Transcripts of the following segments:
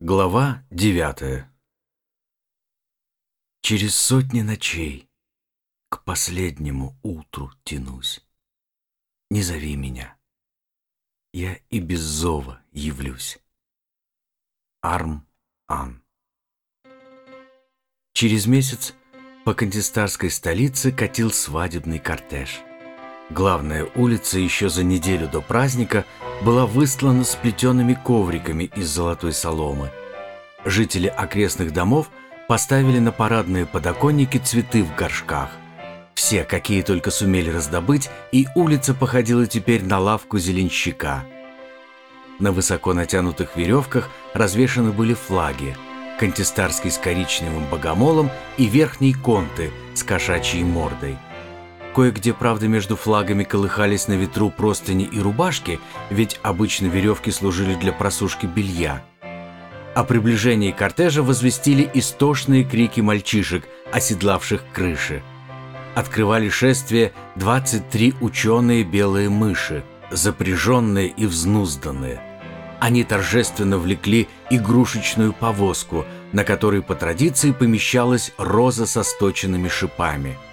Глава девятая Через сотни ночей к последнему утру тянусь. Не зови меня, я и без зова явлюсь. Арм Ан Через месяц по Кантистарской столице катил свадебный кортеж. Главная улица еще за неделю до праздника была выстлана сплетенными ковриками из золотой соломы. Жители окрестных домов поставили на парадные подоконники цветы в горшках. Все, какие только сумели раздобыть, и улица походила теперь на лавку зеленщика. На высоко натянутых веревках развешаны были флаги – Кантистарский с коричневым богомолом и верхний конты с кошачьей мордой – Кое-где, правда, между флагами колыхались на ветру простыни и рубашки, ведь обычно веревки служили для просушки белья. О приближении кортежа возвестили истошные крики мальчишек, оседлавших крыши. Открывали шествие 23 ученые белые мыши, запряженные и взнузданные. Они торжественно влекли игрушечную повозку, на которой по традиции помещалась роза со сточенными шипами –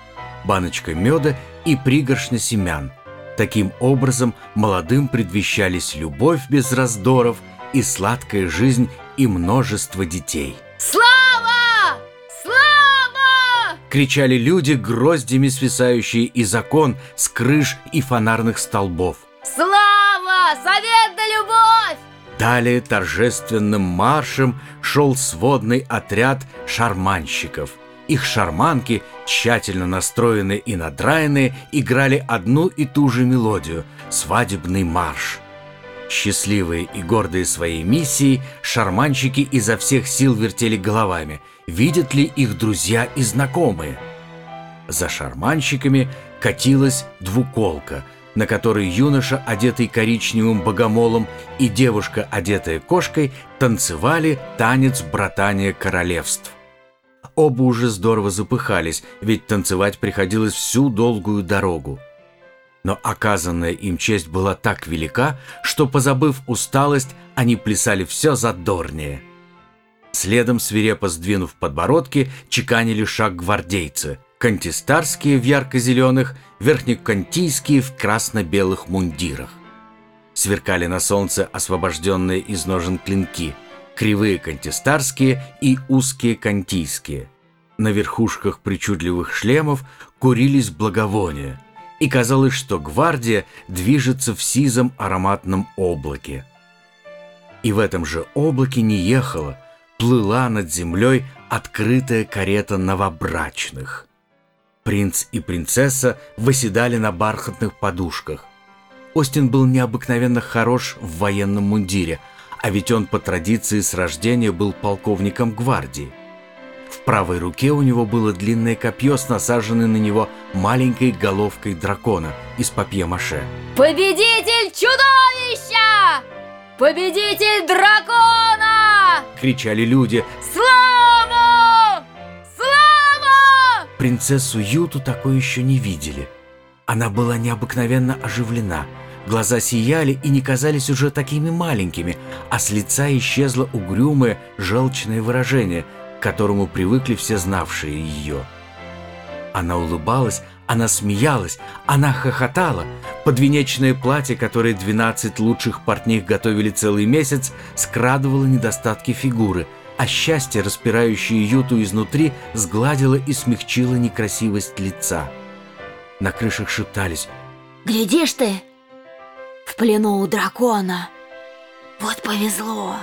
баночка меда и пригоршня семян. Таким образом, молодым предвещались любовь без раздоров и сладкая жизнь и множество детей. Слава! Слава! Кричали люди, гроздями свисающие из окон, с крыш и фонарных столбов. Слава! Совет да любовь! Далее торжественным маршем шел сводный отряд шарманщиков – их шарманки, тщательно настроенные и надраенные, играли одну и ту же мелодию – свадебный марш. Счастливые и гордые своей миссией, шарманщики изо всех сил вертели головами, видят ли их друзья и знакомые. За шарманщиками катилась двуколка, на которой юноша, одетый коричневым богомолом, и девушка, одетая кошкой, танцевали танец братания королевств. Оба уже здорово запыхались, ведь танцевать приходилось всю долгую дорогу. Но оказанная им честь была так велика, что, позабыв усталость, они плясали все задорнее. Следом, свирепо сдвинув подбородки, чеканили шаг гвардейцы. Кантистарские в ярко-зеленых, верхнекантийские в красно-белых мундирах. Сверкали на солнце освобожденные из ножен клинки – кривые кантистарские и узкие кантийские. На верхушках причудливых шлемов курились благовония, и казалось, что гвардия движется в сизом ароматном облаке. И в этом же облаке не ехала, плыла над землей открытая карета новобрачных. Принц и принцесса восседали на бархатных подушках. Остин был необыкновенно хорош в военном мундире – а ведь он по традиции с рождения был полковником гвардии. В правой руке у него было длинное копье с насаженной на него маленькой головкой дракона из папье-маше. «Победитель чудовища! Победитель дракона!» — кричали люди. «Слава! Слава!» Принцессу Юту такое еще не видели. Она была необыкновенно оживлена — Глаза сияли и не казались уже такими маленькими, а с лица исчезло угрюмое, желчное выражение, к которому привыкли все знавшие ее. Она улыбалась, она смеялась, она хохотала. Подвенечное платье, которое 12 лучших портних готовили целый месяц, скрадывало недостатки фигуры, а счастье, распирающее Юту изнутри, сгладило и смягчило некрасивость лица. На крышах шептались «Глядишь ты, в плену у дракона. Вот повезло.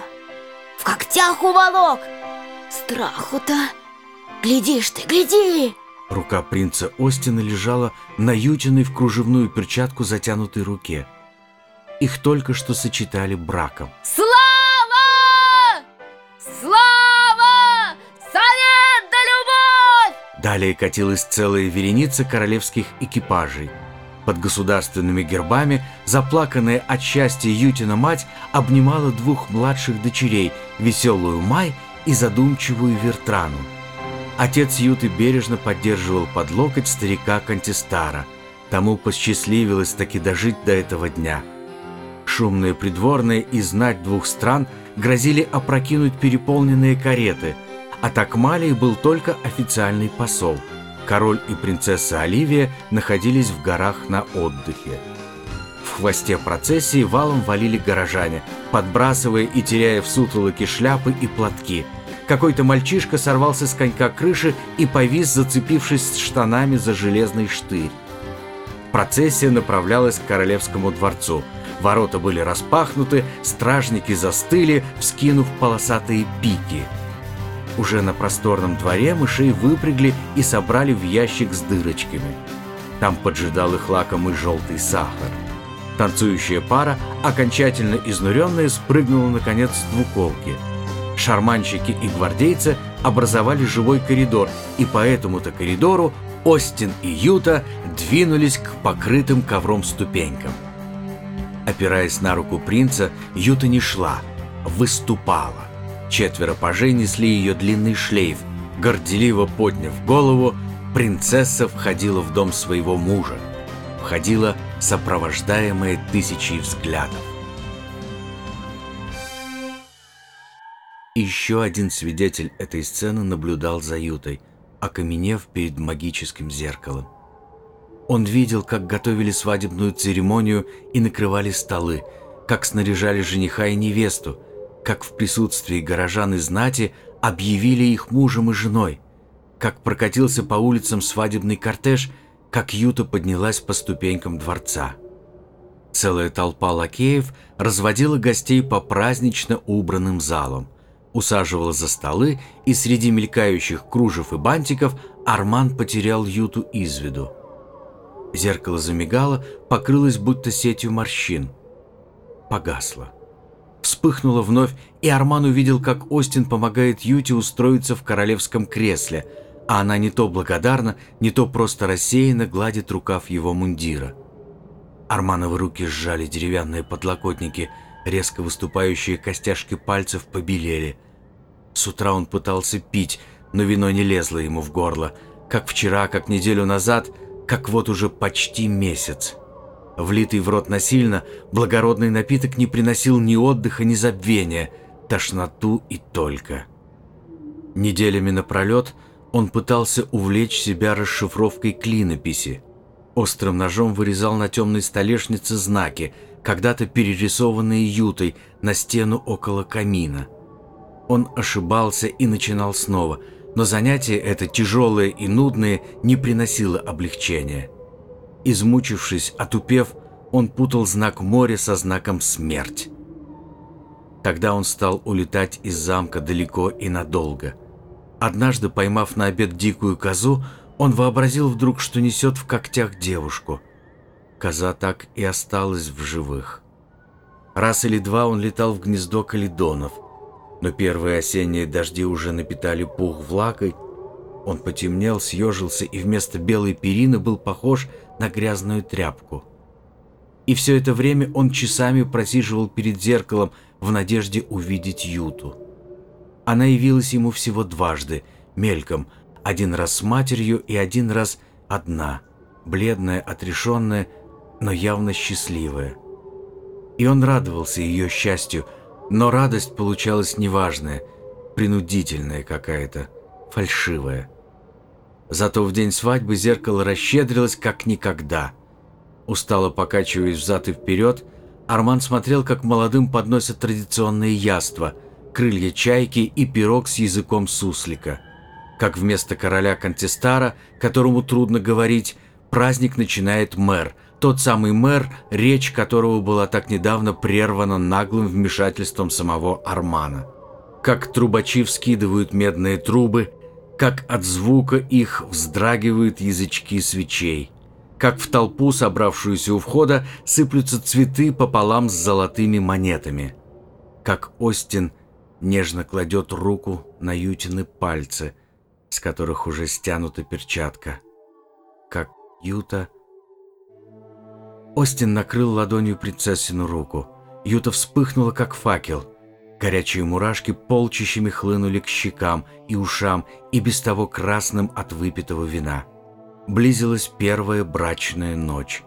В когтях уволок. Страху-то. Глядишь ты, гляди. Рука принца Остина лежала на ютиной в кружевную перчатку затянутой руке. Их только что сочетали браком. Слава! Слава! Совет да любовь! Далее катилась целая вереница королевских экипажей – под государственными гербами заплаканная от счастья Ютина мать обнимала двух младших дочерей, веселую Май и задумчивую Вертрану. Отец Юты бережно поддерживал под локоть старика Кантистара. Тому посчастливилось таки дожить до этого дня. Шумные придворные и знать двух стран грозили опрокинуть переполненные кареты, а Такмалии был только официальный посол. Король и принцесса Оливия находились в горах на отдыхе. В хвосте процессии валом валили горожане, подбрасывая и теряя в сутолоке шляпы и платки. Какой-то мальчишка сорвался с конька крыши и повис, зацепившись штанами за железный штырь. Процессия направлялась к королевскому дворцу. Ворота были распахнуты, стражники застыли, вскинув полосатые пики. Уже на просторном дворе мышей выпрягли и собрали в ящик с дырочками. Там поджидал их лакомый желтый сахар. Танцующая пара, окончательно изнуренная, спрыгнула наконец с двуколки. Шарманщики и гвардейцы образовали живой коридор, и по этому-то коридору Остин и Юта двинулись к покрытым ковром ступенькам. Опираясь на руку принца, Юта не шла, выступала. Четверо пажей несли ее длинный шлейф. Горделиво подняв голову, принцесса входила в дом своего мужа. Входила сопровождаемая тысячей взглядов. Еще один свидетель этой сцены наблюдал за Ютой, окаменев перед магическим зеркалом. Он видел, как готовили свадебную церемонию и накрывали столы, как снаряжали жениха и невесту, как в присутствии горожан и знати объявили их мужем и женой, как прокатился по улицам свадебный кортеж – как Юта поднялась по ступенькам дворца. Целая толпа лакеев разводила гостей по празднично убранным залам, усаживала за столы, и среди мелькающих кружев и бантиков Арман потерял Юту из виду. Зеркало замигало, покрылось будто сетью морщин. Погасло. Вспыхнуло вновь, и Арман увидел, как Остин помогает Юте устроиться в королевском кресле – а она не то благодарна, не то просто рассеянно гладит рукав его мундира. Армановы руки сжали деревянные подлокотники, резко выступающие костяшки пальцев побелели. С утра он пытался пить, но вино не лезло ему в горло, как вчера, как неделю назад, как вот уже почти месяц. Влитый в рот насильно, благородный напиток не приносил ни отдыха, ни забвения, тошноту и только. Неделями напролет – он пытался увлечь себя расшифровкой клинописи. Острым ножом вырезал на темной столешнице знаки, когда-то перерисованные ютой на стену около камина. Он ошибался и начинал снова, но занятие это, тяжелое и нудное, не приносило облегчения. Измучившись, отупев, он путал знак моря со знаком «смерть». Тогда он стал улетать из замка далеко и надолго – Однажды, поймав на обед дикую козу, он вообразил вдруг, что несет в когтях девушку. Коза так и осталась в живых. Раз или два он летал в гнездо каледонов, но первые осенние дожди уже напитали пух влагой. Он потемнел, съежился и вместо белой перины был похож на грязную тряпку. И все это время он часами просиживал перед зеркалом в надежде увидеть Юту. Она явилась ему всего дважды, мельком, один раз с матерью и один раз одна, бледная, отрешенная, но явно счастливая. И он радовался ее счастью, но радость получалась неважная, принудительная какая-то, фальшивая. Зато в день свадьбы зеркало расщедрилось как никогда. Устало покачиваясь взад и вперед, Арман смотрел, как молодым подносят традиционные яства – крылья чайки и пирог с языком суслика. Как вместо короля Контестара, которому трудно говорить, праздник начинает мэр, тот самый мэр, речь которого была так недавно прервана наглым вмешательством самого Армана. Как трубачи вскидывают медные трубы, как от звука их вздрагивают язычки свечей, как в толпу, собравшуюся у входа, сыплются цветы пополам с золотыми монетами, как Остин – нежно кладет руку на Ютины пальцы, с которых уже стянута перчатка. Как Юта... Остин накрыл ладонью принцессину руку. Юта вспыхнула, как факел. Горячие мурашки полчищами хлынули к щекам и ушам, и без того красным от выпитого вина. Близилась первая брачная ночь.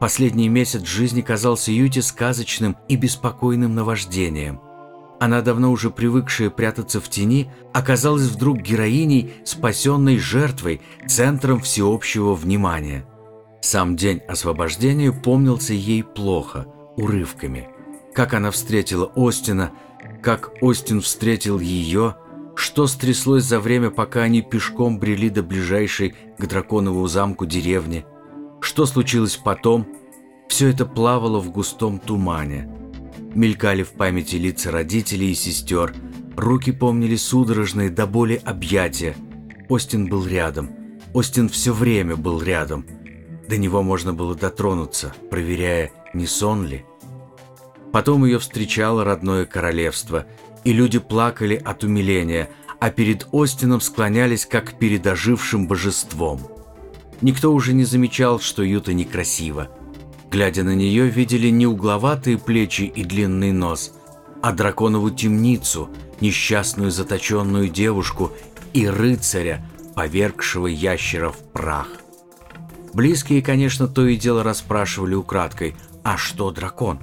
Последний месяц жизни казался Юте сказочным и беспокойным наваждением – Она, давно уже привыкшая прятаться в тени, оказалась вдруг героиней, спасенной жертвой, центром всеобщего внимания. Сам день освобождения помнился ей плохо, урывками. Как она встретила Остина, как Остин встретил ее, что стряслось за время, пока они пешком брели до ближайшей к драконову замку деревни, что случилось потом, все это плавало в густом тумане – Мелькали в памяти лица родителей и сестер. Руки помнили судорожные до боли объятия. Остин был рядом. Остин все время был рядом. До него можно было дотронуться, проверяя, не сон ли. Потом ее встречало родное королевство, и люди плакали от умиления, а перед Остином склонялись как перед ожившим божеством. Никто уже не замечал, что Юта некрасива. Глядя на нее, видели не угловатые плечи и длинный нос, а драконову темницу, несчастную заточенную девушку и рыцаря, повергшего ящера в прах. Близкие, конечно, то и дело расспрашивали украдкой, а что дракон?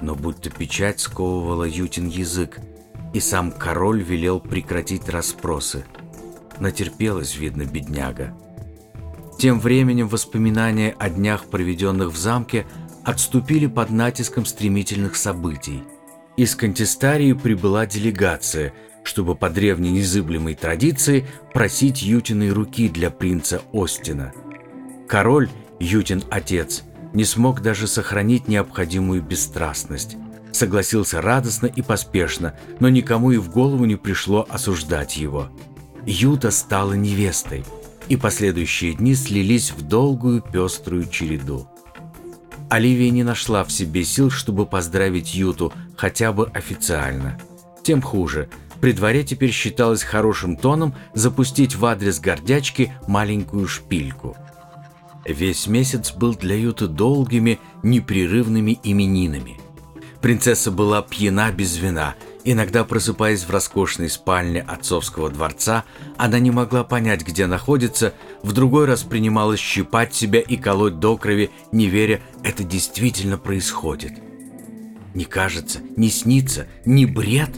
Но будто печать сковывала Ютин язык, и сам король велел прекратить расспросы. Натерпелась, видно, бедняга. Тем временем воспоминания о днях, проведенных в замке, отступили под натиском стремительных событий. Из Кантистарии прибыла делегация, чтобы по древней незыблемой традиции просить Ютиной руки для принца Остина. Король, Ютин отец, не смог даже сохранить необходимую бесстрастность. Согласился радостно и поспешно, но никому и в голову не пришло осуждать его. Юта стала невестой – и последующие дни слились в долгую пеструю череду. Оливия не нашла в себе сил, чтобы поздравить Юту хотя бы официально. Тем хуже. При дворе теперь считалось хорошим тоном запустить в адрес гордячки маленькую шпильку. Весь месяц был для Юты долгими, непрерывными именинами. Принцесса была пьяна без вина – Иногда, просыпаясь в роскошной спальне отцовского дворца, она не могла понять, где находится, в другой раз принималась щипать себя и колоть до крови, не веря, это действительно происходит. Не кажется, не снится, не бред.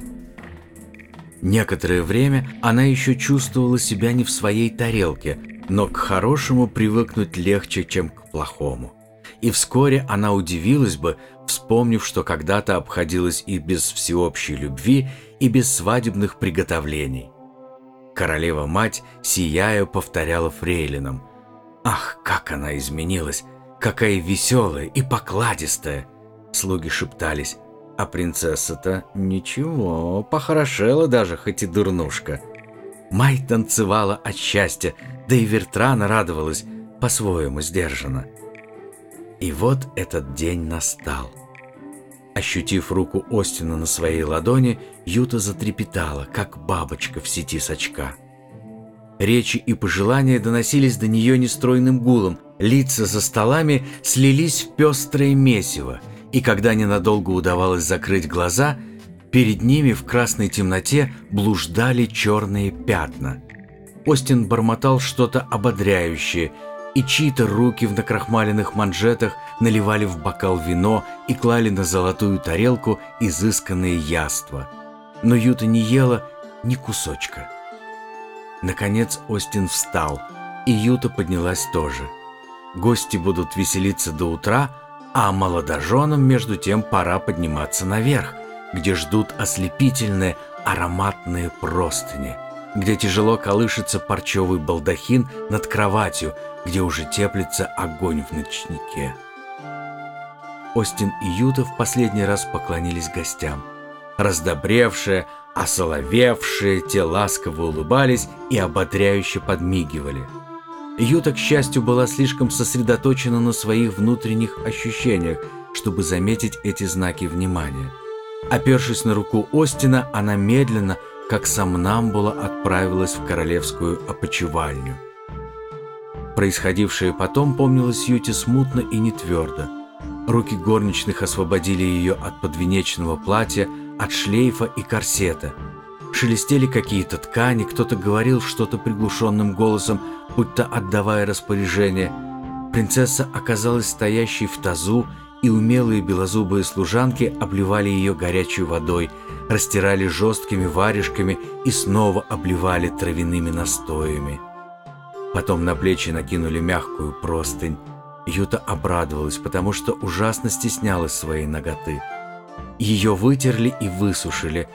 Некоторое время она еще чувствовала себя не в своей тарелке, но к хорошему привыкнуть легче, чем к плохому. И вскоре она удивилась бы, вспомнив, что когда-то обходилась и без всеобщей любви, и без свадебных приготовлений. Королева-мать, сияя, повторяла фрейлинам. «Ах, как она изменилась! Какая веселая и покладистая!» Слуги шептались. А принцесса-то ничего, похорошела даже, хоть и дурнушка. Май танцевала от счастья, да и Вертрана радовалась, по-своему сдержанно. И вот этот день настал. Ощутив руку Остина на своей ладони, Юта затрепетала, как бабочка в сети с очка. Речи и пожелания доносились до нее нестройным гулом, лица за столами слились в пестрое месиво, и когда ненадолго удавалось закрыть глаза, перед ними в красной темноте блуждали черные пятна. Остин бормотал что-то ободряющее – и чьи-то руки в накрахмаленных манжетах наливали в бокал вино и клали на золотую тарелку изысканные яства. Но Юта не ела ни кусочка. Наконец Остин встал, и Юта поднялась тоже. Гости будут веселиться до утра, а молодоженам между тем пора подниматься наверх, где ждут ослепительные ароматные простыни, где тяжело колышется парчевый балдахин над кроватью, где уже теплится огонь в ночнике. Остин и Юта в последний раз поклонились гостям. Раздобревшие, осоловевшие, те ласково улыбались и ободряюще подмигивали. Юта, к счастью, была слишком сосредоточена на своих внутренних ощущениях, чтобы заметить эти знаки внимания. Опершись на руку Остина, она медленно, как сомнамбула, отправилась в королевскую опочивальню. Происходившее потом помнилось Юте смутно и не твердо. Руки горничных освободили ее от подвенечного платья, от шлейфа и корсета. Шелестели какие-то ткани, кто-то говорил что-то приглушенным голосом, будто отдавая распоряжение. Принцесса оказалась стоящей в тазу и умелые белозубые служанки обливали ее горячей водой, растирали жесткими варежками и снова обливали травяными настоями. Потом на плечи накинули мягкую простынь. Юта обрадовалась, потому что ужасно стеснялась своей ноготы. Ее вытерли и высушили.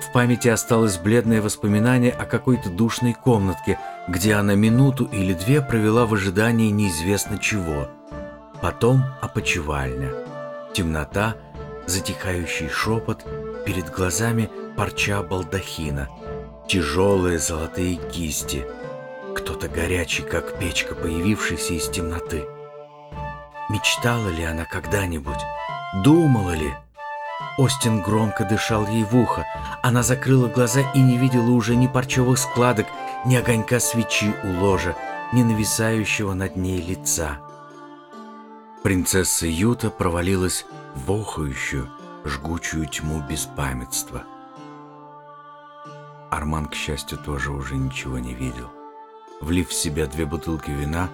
В памяти осталось бледное воспоминание о какой-то душной комнатке, где она минуту или две провела в ожидании неизвестно чего. Потом опочивальня. Темнота, затихающий шепот, перед глазами парча балдахина, тяжелые золотые кисти, кто-то горячий, как печка, появившийся из темноты. Мечтала ли она когда-нибудь? Думала ли? Остин громко дышал ей в ухо. Она закрыла глаза и не видела уже ни парчевых складок, ни огонька свечи у ложа, ни нависающего над ней лица. Принцесса Юта провалилась в охающую, жгучую тьму беспамятства. Арман, к счастью, тоже уже ничего не видел. Влив в себя две бутылки вина,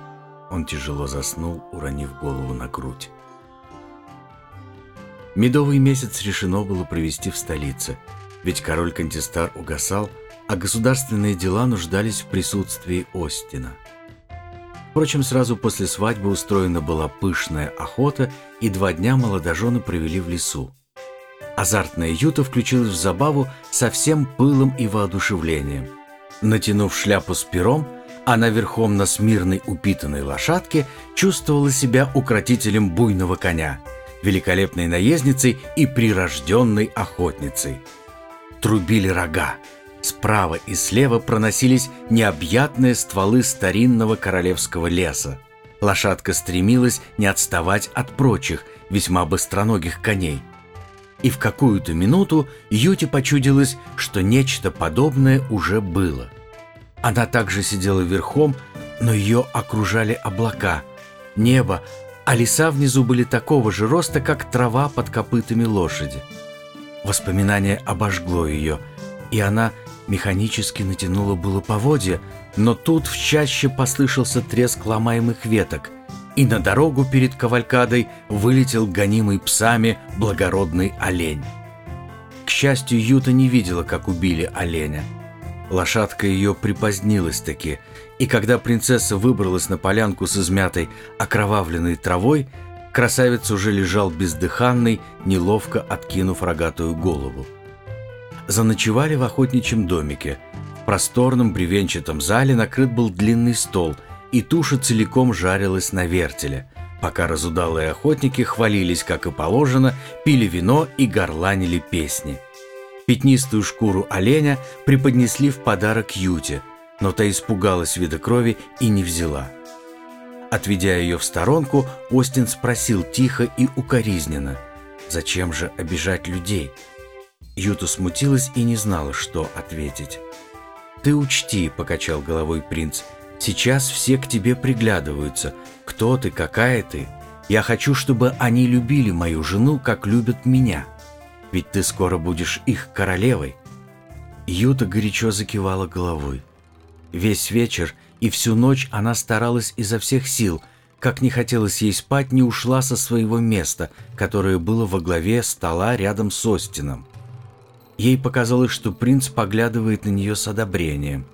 он тяжело заснул, уронив голову на грудь. Медовый месяц решено было провести в столице, ведь король Кантистар угасал, а государственные дела нуждались в присутствии Остина. Впрочем, сразу после свадьбы устроена была пышная охота, и два дня молодожены провели в лесу. Азартная Юта включилась в забаву со всем пылом и воодушевлением. Натянув шляпу с пером, она верхом на смирной упитанной лошадке чувствовала себя укротителем буйного коня, великолепной наездницей и прирожденной охотницей. Трубили рога. Справа и слева проносились необъятные стволы старинного королевского леса. Лошадка стремилась не отставать от прочих, весьма быстроногих коней. И в какую-то минуту Юте почудилось, что нечто подобное уже было. Она также сидела верхом, но ее окружали облака, небо, леса внизу были такого же роста, как трава под копытами лошади. Воспоминание обожгло ее, и она механически натянула было поводья, но тут в чаще послышался треск ломаемых веток, и на дорогу перед кавалькадой вылетел гонимый псами благородный олень. К счастью, Юта не видела, как убили оленя – Лошадка ее припозднилась таки, и когда принцесса выбралась на полянку с измятой, окровавленной травой, красавец уже лежал бездыханный, неловко откинув рогатую голову. Заночевали в охотничьем домике. В просторном бревенчатом зале накрыт был длинный стол, и туша целиком жарилась на вертеле, пока разудалые охотники хвалились, как и положено, пили вино и горланили песни – Пятнистую шкуру оленя преподнесли в подарок Юте, но та испугалась вида крови и не взяла. Отведя ее в сторонку, Остин спросил тихо и укоризненно, «Зачем же обижать людей?» Юта смутилась и не знала, что ответить. «Ты учти», — покачал головой принц, — «сейчас все к тебе приглядываются. Кто ты, какая ты? Я хочу, чтобы они любили мою жену, как любят меня» ведь ты скоро будешь их королевой». Юта горячо закивала головой. Весь вечер и всю ночь она старалась изо всех сил, как не хотелось ей спать, не ушла со своего места, которое было во главе стола рядом с Остином. Ей показалось, что принц поглядывает на нее с одобрением.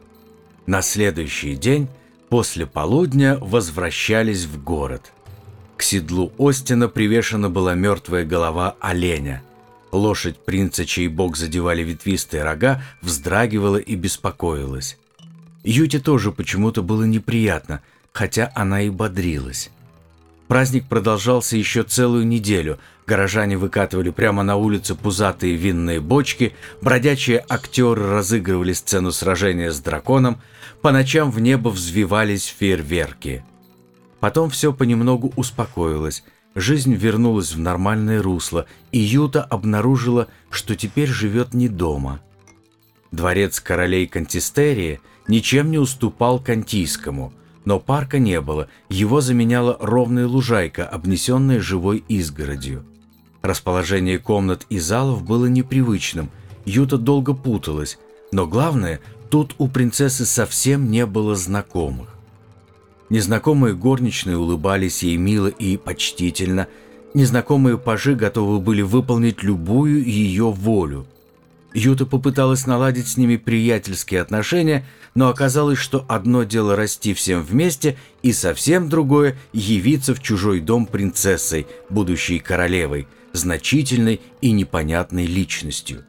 На следующий день, после полудня, возвращались в город. К седлу Остина привешена была мертвая голова оленя – Лошадь принца, чей бок задевали ветвистые рога, вздрагивала и беспокоилась. Юте тоже почему-то было неприятно, хотя она и бодрилась. Праздник продолжался еще целую неделю. Горожане выкатывали прямо на улице пузатые винные бочки, бродячие актеры разыгрывали сцену сражения с драконом, по ночам в небо взвивались фейерверки. Потом все понемногу успокоилось – Жизнь вернулась в нормальное русло, и Юта обнаружила, что теперь живет не дома. Дворец королей Кантистерии ничем не уступал Кантийскому, но парка не было, его заменяла ровная лужайка, обнесенная живой изгородью. Расположение комнат и залов было непривычным, Юта долго путалась, но главное, тут у принцессы совсем не было знакомых. Незнакомые горничные улыбались ей мило и почтительно. Незнакомые пажи готовы были выполнить любую ее волю. Юта попыталась наладить с ними приятельские отношения, но оказалось, что одно дело расти всем вместе, и совсем другое – явиться в чужой дом принцессой, будущей королевой, значительной и непонятной личностью.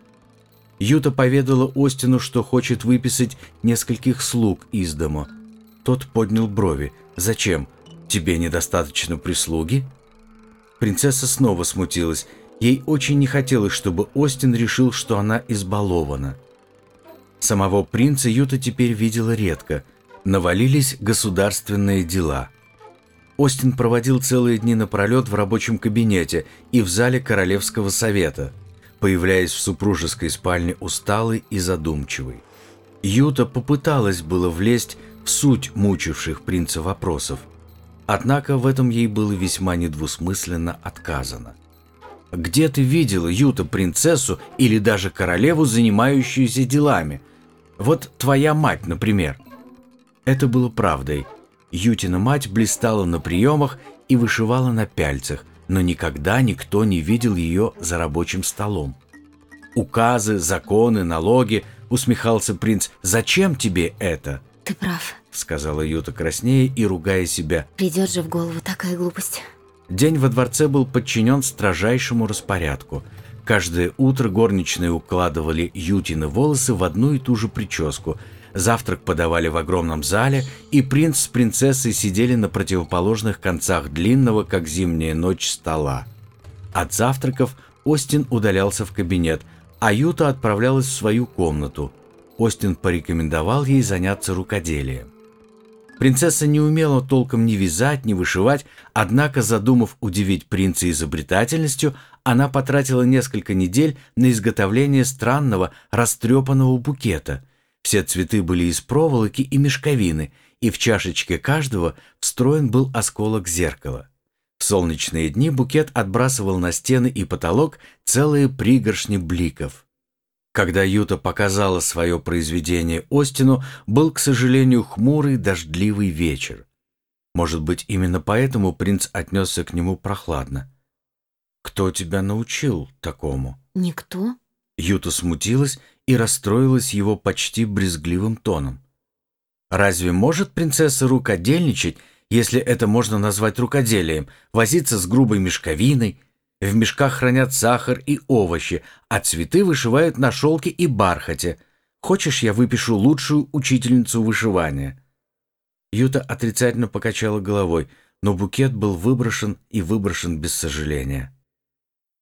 Юта поведала Остину, что хочет выписать нескольких слуг из дома. Тот поднял брови. «Зачем? Тебе недостаточно прислуги?» Принцесса снова смутилась. Ей очень не хотелось, чтобы Остин решил, что она избалована. Самого принца Юта теперь видела редко. Навалились государственные дела. Остин проводил целые дни напролет в рабочем кабинете и в зале Королевского совета, появляясь в супружеской спальне усталый и задумчивый. Юта попыталась было влезть в суть мучивших принца вопросов – Однако в этом ей было весьма недвусмысленно отказано. «Где ты видела, Юта, принцессу или даже королеву, занимающуюся делами? Вот твоя мать, например». Это было правдой. Ютина мать блистала на приемах и вышивала на пяльцах, но никогда никто не видел ее за рабочим столом. «Указы, законы, налоги», — усмехался принц, — «зачем тебе это?» «Ты прав», — сказала Юта краснее и ругая себя. «Придет же в голову такая глупость». День во дворце был подчинен строжайшему распорядку. Каждое утро горничные укладывали Ютины волосы в одну и ту же прическу. Завтрак подавали в огромном зале, и принц с принцессой сидели на противоположных концах длинного, как зимняя ночь, стола. От завтраков Остин удалялся в кабинет, а Юта отправлялась в свою комнату – Остин порекомендовал ей заняться рукоделием. Принцесса не умела толком ни вязать, ни вышивать, однако, задумав удивить принца изобретательностью, она потратила несколько недель на изготовление странного растрепанного букета. Все цветы были из проволоки и мешковины, и в чашечке каждого встроен был осколок зеркала. В солнечные дни букет отбрасывал на стены и потолок целые пригоршни бликов. Когда Юта показала свое произведение Остину, был, к сожалению, хмурый дождливый вечер. Может быть, именно поэтому принц отнесся к нему прохладно. «Кто тебя научил такому?» «Никто». Юта смутилась и расстроилась его почти брезгливым тоном. «Разве может принцесса рукодельничать, если это можно назвать рукоделием, возиться с грубой мешковиной, в мешках хранят сахар и овощи, а цветы вышивают на шелке и бархате. Хочешь, я выпишу лучшую учительницу вышивания?» Юта отрицательно покачала головой, но букет был выброшен и выброшен без сожаления.